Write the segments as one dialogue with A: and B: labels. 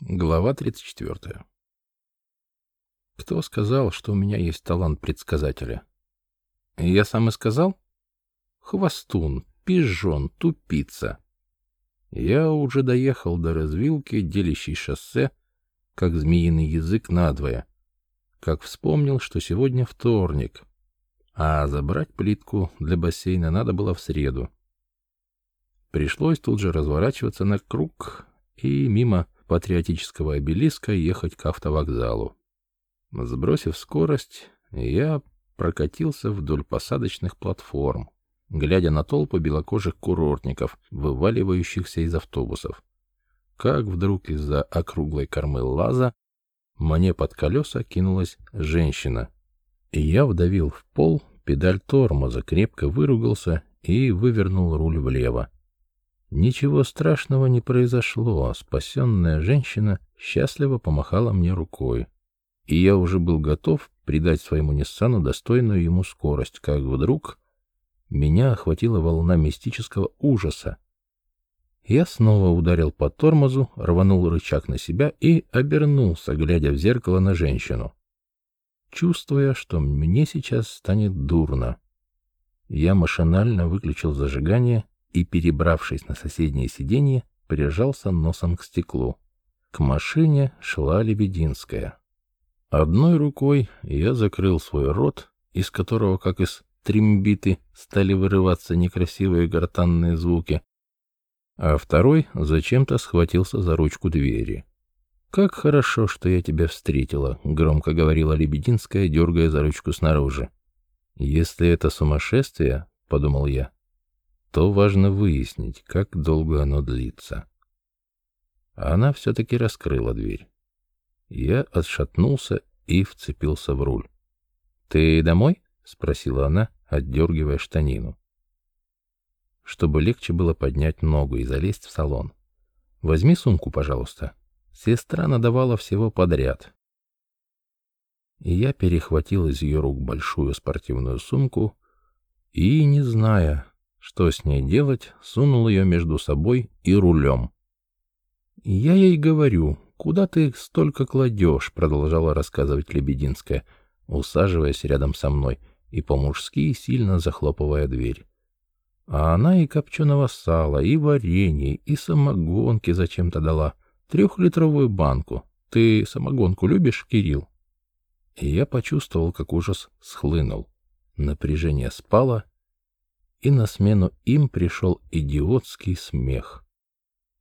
A: Глава 34. Кто сказал, что у меня есть талант предсказателя? Я сам и сказал? Хвостун, пижон, тупица. Я уже доехал до развилки, делящей шоссе, как змеиный язык надвое, как вспомнил, что сегодня вторник, а забрать плитку для бассейна надо было в среду. Пришлось тут же разворачиваться на круг и мимо патриотического обелиска ехать к автовокзалу. Сбросив скорость, я прокатился вдоль посадочных платформ, глядя на толпы белокожих курортников, вываливающихся из автобусов. Как вдруг из-за округлой кормы лаза мне под колеса кинулась женщина, и я вдавил в пол педаль тормоза, крепко выругался и вывернул руль влево. Ничего страшного не произошло, спасенная женщина счастливо помахала мне рукой. И я уже был готов придать своему Ниссану достойную ему скорость, как вдруг меня охватила волна мистического ужаса. Я снова ударил по тормозу, рванул рычаг на себя и обернулся, глядя в зеркало на женщину. Чувствуя, что мне сейчас станет дурно, я машинально выключил зажигание и, перебравшись на соседнее сиденье, прижался носом к стеклу. К машине шла Лебединская. Одной рукой я закрыл свой рот, из которого, как из тримбиты, стали вырываться некрасивые гортанные звуки, а второй зачем-то схватился за ручку двери. «Как хорошо, что я тебя встретила», — громко говорила Лебединская, дергая за ручку снаружи. «Если это сумасшествие, — подумал я, то важно выяснить, как долго оно длится. Она все-таки раскрыла дверь. Я отшатнулся и вцепился в руль. «Ты домой?» — спросила она, отдергивая штанину. Чтобы легче было поднять ногу и залезть в салон. «Возьми сумку, пожалуйста». Сестра надавала всего подряд. И я перехватил из ее рук большую спортивную сумку и, не зная, что с ней делать, сунул ее между собой и рулем. «Я ей говорю, куда ты столько кладешь?» — продолжала рассказывать Лебединская, усаживаясь рядом со мной и по-мужски сильно захлопывая дверь. А она и копченого сала, и варенье, и самогонки зачем-то дала. Трехлитровую банку. Ты самогонку любишь, Кирилл? И я почувствовал, как ужас схлынул. Напряжение спало, и на смену им пришел идиотский смех.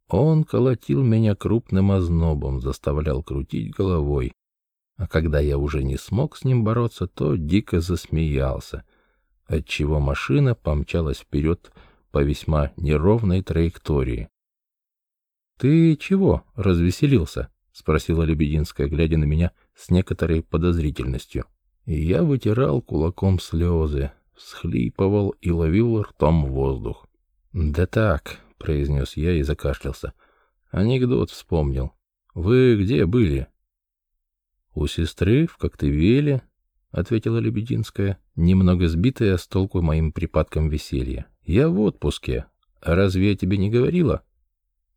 A: Он колотил меня крупным ознобом, заставлял крутить головой, а когда я уже не смог с ним бороться, то дико засмеялся, отчего машина помчалась вперед по весьма неровной траектории. — Ты чего, развеселился? — спросила Лебединская, глядя на меня с некоторой подозрительностью. Я вытирал кулаком слезы, всхлипывал и ловил ртом воздух. «Да так», — произнес я и закашлялся. Анекдот вспомнил. «Вы где были?» «У сестры в Коктевеле», — ответила Лебединская, немного сбитая с толку моим припадком веселья. «Я в отпуске. Разве я тебе не говорила?»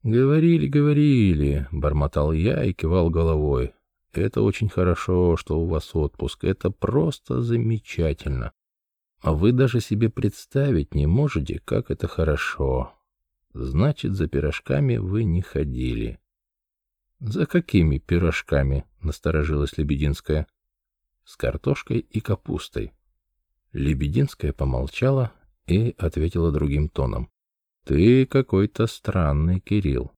A: «Говорили, говорили», — бормотал я и кивал головой. «Это очень хорошо, что у вас отпуск. Это просто замечательно. А вы даже себе представить не можете, как это хорошо. Значит, за пирожками вы не ходили. За какими пирожками? Насторожилась Лебединская. С картошкой и капустой. Лебединская помолчала и ответила другим тоном. Ты какой-то странный, Кирилл.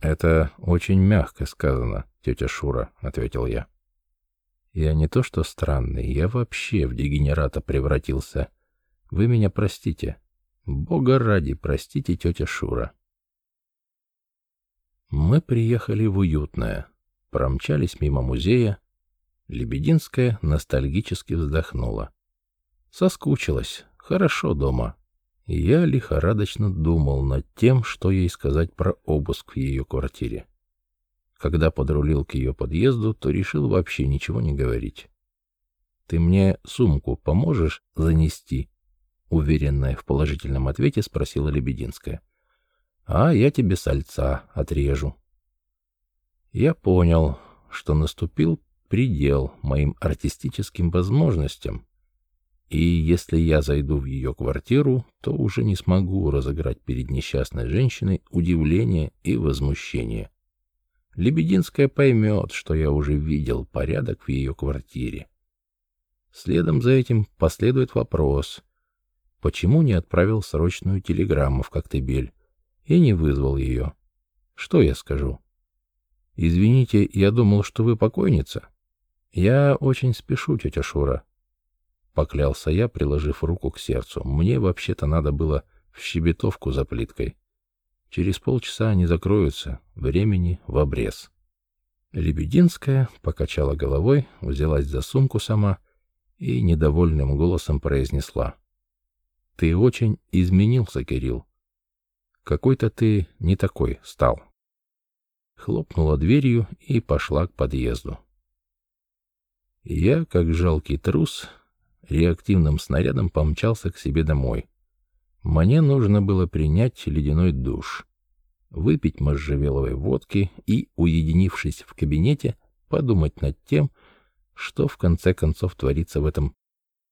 A: Это очень мягко сказано, тетя Шура, ответил я. Я не то что странный, я вообще в дегенерата превратился. Вы меня простите. Бога ради, простите, тетя Шура. Мы приехали в уютное, промчались мимо музея. Лебединская ностальгически вздохнула. Соскучилась, хорошо дома. я лихорадочно думал над тем, что ей сказать про обыск в ее квартире. Когда подрулил к ее подъезду, то решил вообще ничего не говорить. «Ты мне сумку поможешь занести?» Уверенная в положительном ответе спросила Лебединская. «А я тебе сальца отрежу». Я понял, что наступил предел моим артистическим возможностям, и если я зайду в ее квартиру, то уже не смогу разыграть перед несчастной женщиной удивление и возмущение. Лебединская поймет, что я уже видел порядок в ее квартире. Следом за этим последует вопрос, почему не отправил срочную телеграмму в Коктебель и не вызвал ее. Что я скажу? Извините, я думал, что вы покойница. Я очень спешу, тетя Шура. Поклялся я, приложив руку к сердцу. Мне вообще-то надо было в щебетовку за плиткой. Через полчаса они закроются, времени в обрез. Лебединская покачала головой, взялась за сумку сама и недовольным голосом произнесла. — Ты очень изменился, Кирилл. Какой-то ты не такой стал. Хлопнула дверью и пошла к подъезду. Я, как жалкий трус, реактивным снарядом помчался к себе домой. Мне нужно было принять ледяной душ, выпить можжевеловой водки и, уединившись в кабинете, подумать над тем, что в конце концов творится в этом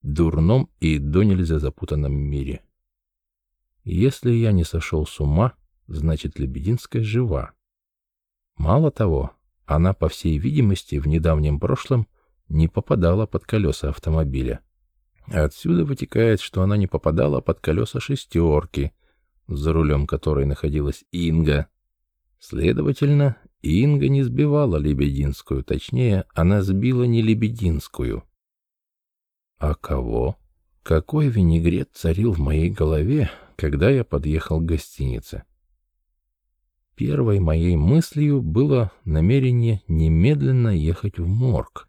A: дурном и до нельзя запутанном мире. Если я не сошел с ума, значит, Лебединская жива. Мало того, она, по всей видимости, в недавнем прошлом не попадала под колеса автомобиля. Отсюда вытекает, что она не попадала под колеса шестерки, за рулем которой находилась Инга. Следовательно, Инга не сбивала Лебединскую, точнее, она сбила не Лебединскую. А кого? Какой винегрет царил в моей голове, когда я подъехал к гостинице? Первой моей мыслью было намерение немедленно ехать в морг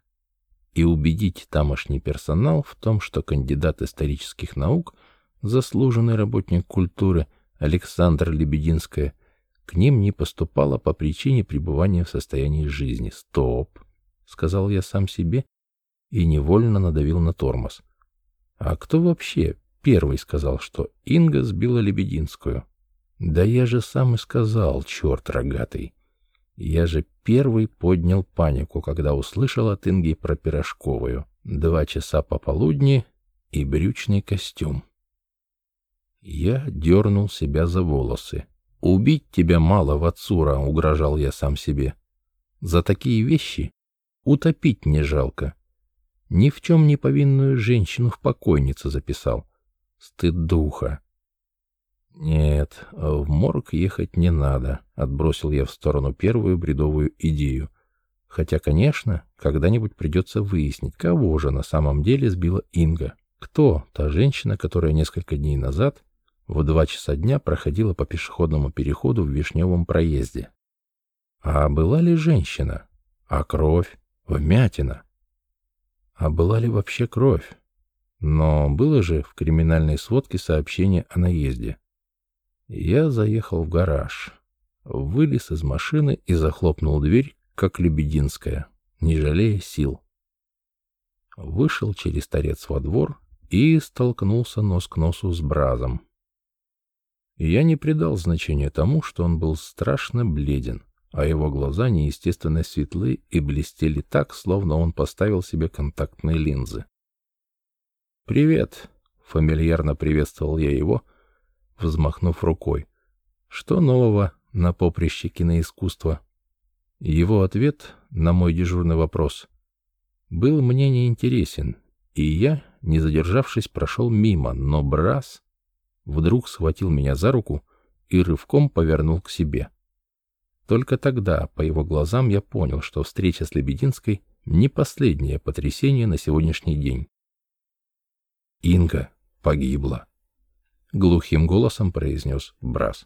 A: и убедить тамошний персонал в том, что кандидат исторических наук, заслуженный работник культуры Александр Лебединская, к ним не поступала по причине пребывания в состоянии жизни. «Стоп!» — сказал я сам себе и невольно надавил на тормоз. «А кто вообще первый сказал, что Инга сбила Лебединскую?» «Да я же сам и сказал, черт рогатый!» Я же первый поднял панику, когда услышал от Инги про пирожковую. Два часа пополудни и брючный костюм. Я дернул себя за волосы. «Убить тебя мало, Вацура», — угрожал я сам себе. «За такие вещи утопить не жалко. Ни в чем не повинную женщину в покойницу записал. Стыд духа. «Нет, в морг ехать не надо», — отбросил я в сторону первую бредовую идею. Хотя, конечно, когда-нибудь придется выяснить, кого же на самом деле сбила Инга. Кто та женщина, которая несколько дней назад в два часа дня проходила по пешеходному переходу в Вишневом проезде? А была ли женщина? А кровь? Вмятина? А была ли вообще кровь? Но было же в криминальной сводке сообщение о наезде. Я заехал в гараж, вылез из машины и захлопнул дверь, как Лебединская, не жалея сил. Вышел через торец во двор и столкнулся нос к носу с Бразом. Я не придал значения тому, что он был страшно бледен, а его глаза неестественно светлы и блестели так, словно он поставил себе контактные линзы. «Привет!» — фамильярно приветствовал я его — взмахнув рукой. Что нового на поприще киноискусства? Его ответ на мой дежурный вопрос был мне неинтересен, и я, не задержавшись, прошел мимо, но Брас вдруг схватил меня за руку и рывком повернул к себе. Только тогда по его глазам я понял, что встреча с Лебединской не последнее потрясение на сегодняшний день. Инга погибла глухим голосом произнес Брас.